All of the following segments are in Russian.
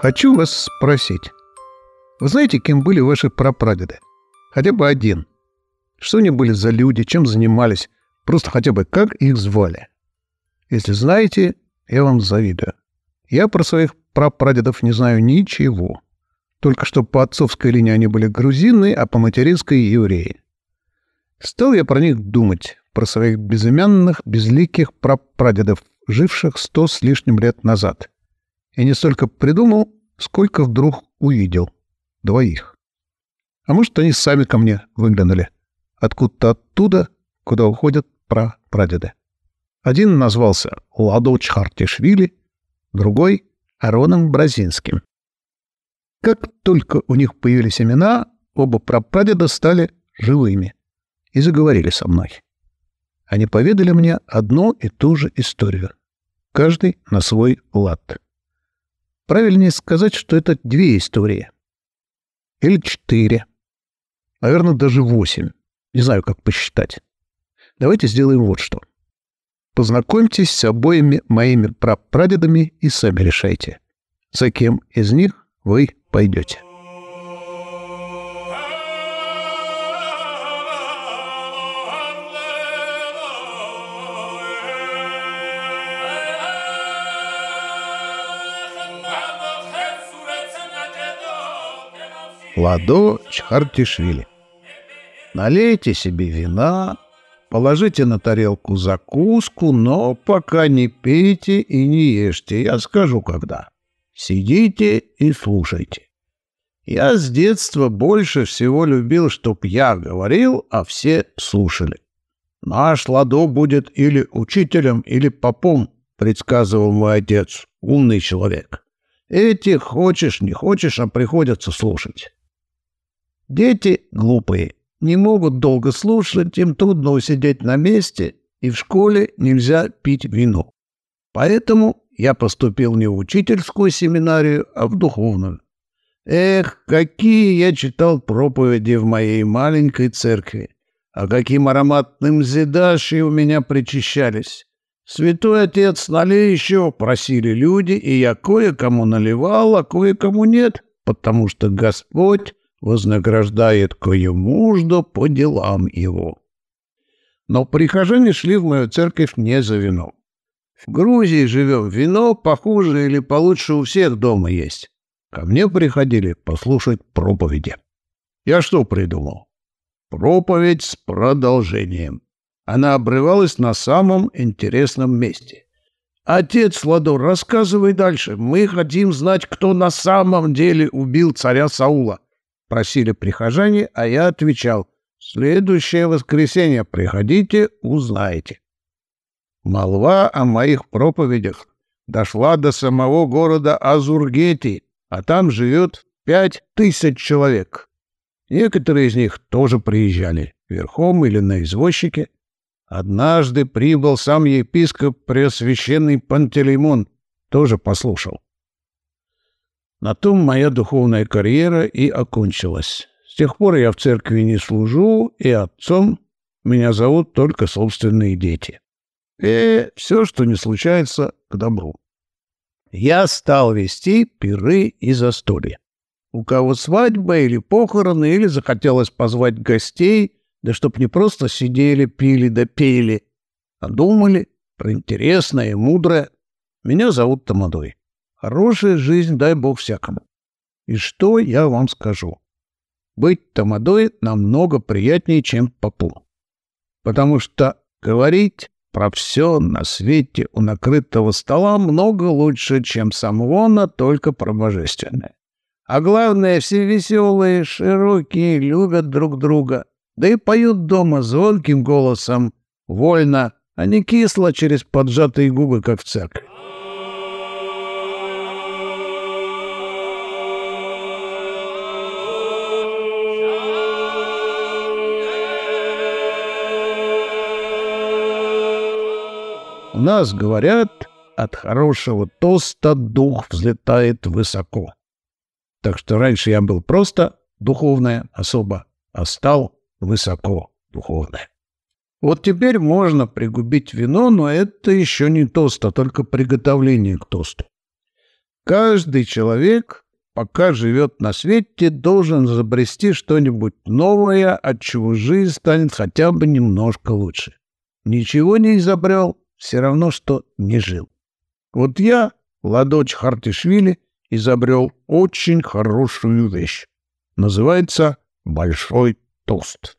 Хочу вас спросить. Вы знаете, кем были ваши прапрадеды? Хотя бы один. Что они были за люди, чем занимались? Просто хотя бы как их звали? Если знаете, я вам завидую. Я про своих прапрадедов не знаю ничего. Только что по отцовской линии они были грузины, а по материнской — евреи. Стал я про них думать, про своих безымянных, безликих прапрадедов, живших сто с лишним лет назад и не столько придумал, сколько вдруг увидел. Двоих. А может, они сами ко мне выглянули. Откуда-то оттуда, куда уходят прадеды. Один назвался Ладо Чхартишвили, другой — Ароном Бразинским. Как только у них появились имена, оба прапрадеда стали живыми и заговорили со мной. Они поведали мне одну и ту же историю, каждый на свой лад. Правильнее сказать, что это две истории. Или четыре. Наверное, даже восемь. Не знаю, как посчитать. Давайте сделаем вот что. Познакомьтесь с обоими моими прапрадедами и сами решайте, за кем из них вы пойдете. Ладо Чхартишвили. Налейте себе вина, положите на тарелку закуску, но пока не пейте и не ешьте, я скажу когда. Сидите и слушайте. Я с детства больше всего любил, чтоб я говорил, а все слушали. Наш Ладо будет или учителем, или попом, предсказывал мой отец, умный человек. Эти хочешь, не хочешь, а приходится слушать. Дети глупые, не могут долго слушать, им трудно усидеть на месте, и в школе нельзя пить вино. Поэтому я поступил не в учительскую семинарию, а в духовную. Эх, какие я читал проповеди в моей маленькой церкви, а каким ароматным зидаши у меня причащались. Святой отец, налей еще, просили люди, и я кое-кому наливал, а кое-кому нет, потому что Господь вознаграждает кое-муждо по делам его. Но прихожане шли в мою церковь не за вином. В Грузии живем, вино похуже или получше у всех дома есть. Ко мне приходили послушать проповеди. Я что придумал? Проповедь с продолжением. Она обрывалась на самом интересном месте. Отец Ладо, рассказывай дальше. Мы хотим знать, кто на самом деле убил царя Саула просили прихожане, а я отвечал, «Следующее воскресенье приходите, узнаете». Молва о моих проповедях дошла до самого города Азургети, а там живет пять тысяч человек. Некоторые из них тоже приезжали, верхом или на извозчике. Однажды прибыл сам епископ Преосвященный Пантелеймон, тоже послушал. На том моя духовная карьера и окончилась. С тех пор я в церкви не служу, и отцом меня зовут только собственные дети. И все, что не случается, к добру. Я стал вести пиры и застолья. У кого свадьба или похороны, или захотелось позвать гостей, да чтоб не просто сидели, пили да пели, а думали про интересное и мудрое. Меня зовут Тамадой. Хорошая жизнь, дай бог всякому. И что я вам скажу? Быть тамадой намного приятнее, чем попу. Потому что говорить про все на свете у накрытого стола много лучше, чем самогона, только про божественное. А главное, все веселые, широкие, любят друг друга, да и поют дома звонким голосом, вольно, а не кисло через поджатые губы, как в церкви. Нас говорят, от хорошего тоста дух взлетает высоко. Так что раньше я был просто духовная особа, а стал высоко духовная. Вот теперь можно пригубить вино, но это еще не тост, а только приготовление к тосту. Каждый человек, пока живет на свете, должен изобрести что-нибудь новое, от чего жизнь станет хотя бы немножко лучше. Ничего не изобрел, все равно, что не жил. Вот я, Ладоч Хартишвили, изобрел очень хорошую вещь. Называется «Большой тост».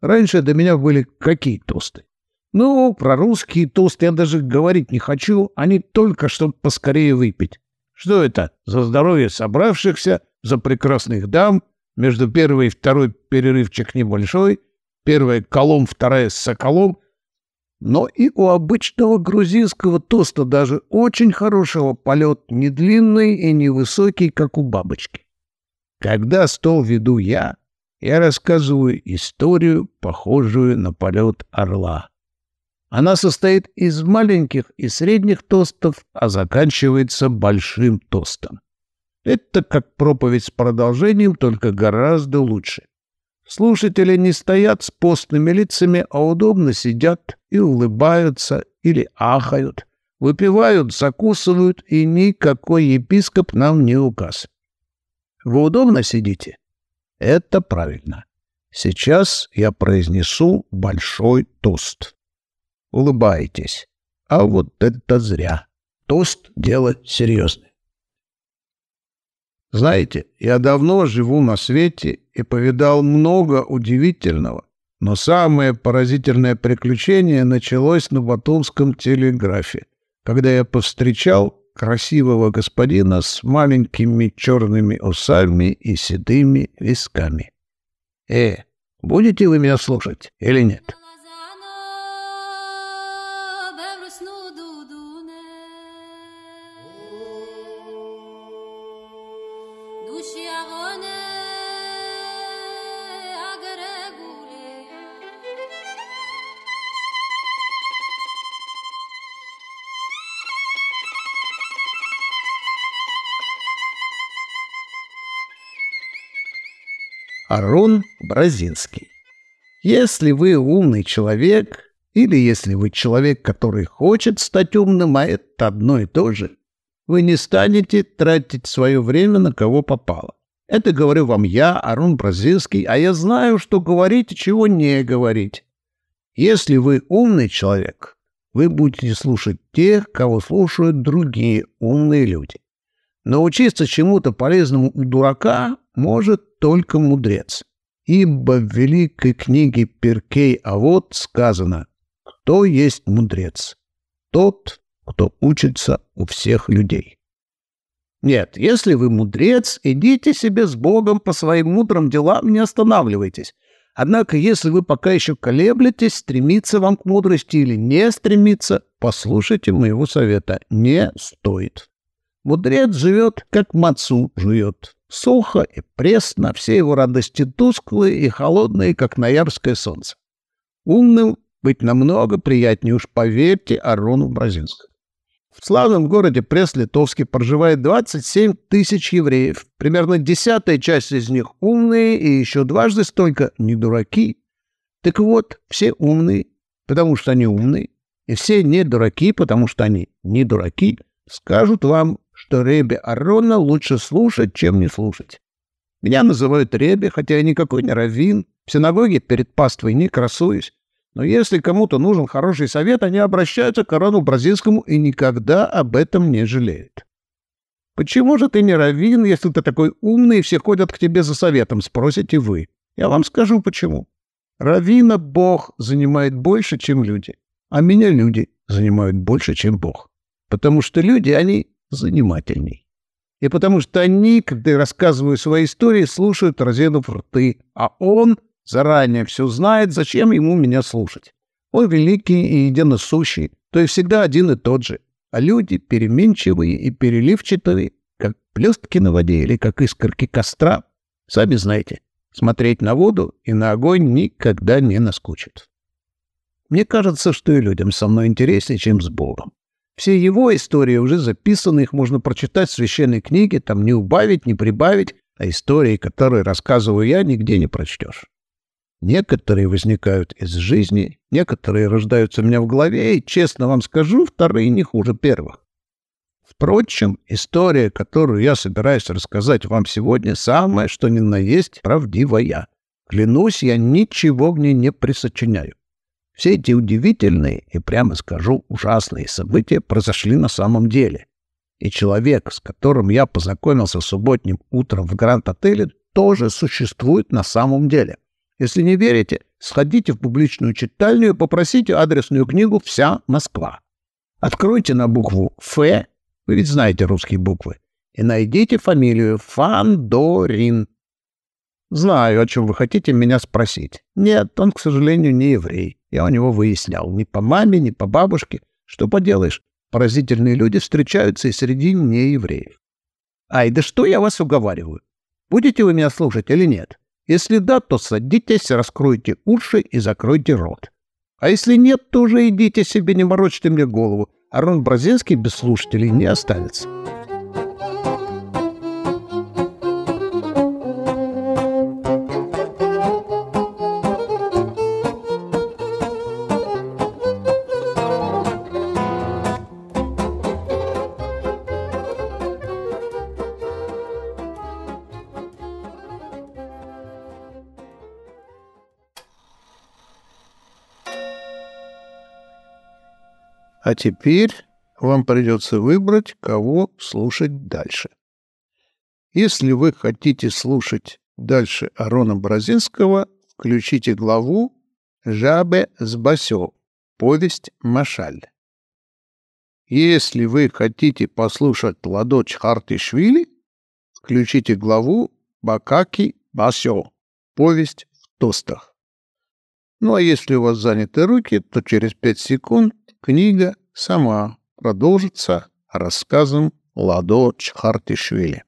Раньше до меня были какие тосты? Ну, про русские тосты я даже говорить не хочу, они только чтобы поскорее выпить. Что это? За здоровье собравшихся, за прекрасных дам, между первой и второй перерывчик небольшой, первая колом, вторая с соколом. Но и у обычного грузинского тоста даже очень хорошего полет не длинный и не высокий, как у бабочки. Когда стол веду я, я рассказываю историю, похожую на полет орла. Она состоит из маленьких и средних тостов, а заканчивается большим тостом. Это как проповедь с продолжением, только гораздо лучше. Слушатели не стоят с постными лицами, а удобно сидят и улыбаются или ахают, выпивают, закусывают, и никакой епископ нам не указ. Вы удобно сидите? Это правильно. Сейчас я произнесу большой тост улыбаетесь. А вот это зря. Тост — дело серьезное. Знаете, я давно живу на свете и повидал много удивительного, но самое поразительное приключение началось на Батумском телеграфе, когда я повстречал красивого господина с маленькими черными усами и седыми висками. Э, будете вы меня слушать или нет? Арон Бразинский. Если вы умный человек, или если вы человек, который хочет стать умным, а это одно и то же, вы не станете тратить свое время на кого попало. Это говорю вам я, Арон Бразинский, а я знаю, что говорить и чего не говорить. Если вы умный человек, вы будете слушать тех, кого слушают другие умные люди. Научиться чему-то полезному у дурака может только мудрец. Ибо в великой книге Перкей А вот сказано «Кто есть мудрец? Тот, кто учится у всех людей». Нет, если вы мудрец, идите себе с Богом по своим мудрым делам, не останавливайтесь. Однако, если вы пока еще колеблетесь, стремиться вам к мудрости или не стремиться, послушайте моего совета. Не стоит. Мудрец живет, как мацу жует. Сухо и пресно, все его радости тусклые и холодные, как ноябрьское солнце. Умным быть намного приятнее, уж поверьте Арону Бразинскому. В славном городе Пресс-Литовске проживает 27 тысяч евреев. Примерно десятая часть из них умные и еще дважды столько не дураки. Так вот, все умные, потому что они умные, и все не дураки, потому что они не дураки, скажут вам что Ребе Арона лучше слушать, чем не слушать. Меня называют Ребе, хотя я никакой не раввин, в синагоге перед паствой не красуюсь. Но если кому-то нужен хороший совет, они обращаются к Арону Бразильскому и никогда об этом не жалеют. «Почему же ты не раввин, если ты такой умный, и все ходят к тебе за советом?» — спросите вы. Я вам скажу, почему. Равина Бог занимает больше, чем люди, а меня люди занимают больше, чем Бог. Потому что люди, они занимательней. И потому что они, когда я рассказываю свои истории, слушают разинув рты, а он заранее все знает, зачем ему меня слушать. Он великий и единосущий, то есть всегда один и тот же. А люди переменчивые и переливчатые, как плестки на воде или как искорки костра. Сами знаете, смотреть на воду и на огонь никогда не наскучит. Мне кажется, что и людям со мной интереснее, чем с Богом. Все его истории уже записаны, их можно прочитать в священной книге, там не убавить, не прибавить, а истории, которые рассказываю я, нигде не прочтешь. Некоторые возникают из жизни, некоторые рождаются у меня в голове, и, честно вам скажу, вторые не хуже первых. Впрочем, история, которую я собираюсь рассказать вам сегодня, самая, что ни на есть, правдивая. Клянусь, я ничего в ней не присочиняю. Все эти удивительные и, прямо скажу, ужасные события произошли на самом деле. И человек, с которым я познакомился субботним утром в Гранд-отеле, тоже существует на самом деле. Если не верите, сходите в публичную читальню и попросите адресную книгу «Вся Москва». Откройте на букву «Ф», вы ведь знаете русские буквы, и найдите фамилию Фандорин. Знаю, о чем вы хотите меня спросить. Нет, он, к сожалению, не еврей. Я у него выяснял. Ни по маме, ни по бабушке. Что поделаешь, поразительные люди встречаются и среди неевреев. Ай, да что я вас уговариваю? Будете вы меня слушать или нет? Если да, то садитесь, раскройте уши и закройте рот. А если нет, то уже идите себе, не морочьте мне голову. Арон Бразинский без слушателей не останется. А теперь вам придется выбрать, кого слушать дальше. Если вы хотите слушать дальше Арона Бразинского, включите главу «Жабе с басё. Повесть Машаль». Если вы хотите послушать Ладоч Хартишвили, включите главу «Бакаки Басё. Повесть в тостах». Ну а если у вас заняты руки, то через пять секунд Книга сама продолжится рассказом Ладо Чхартишвили.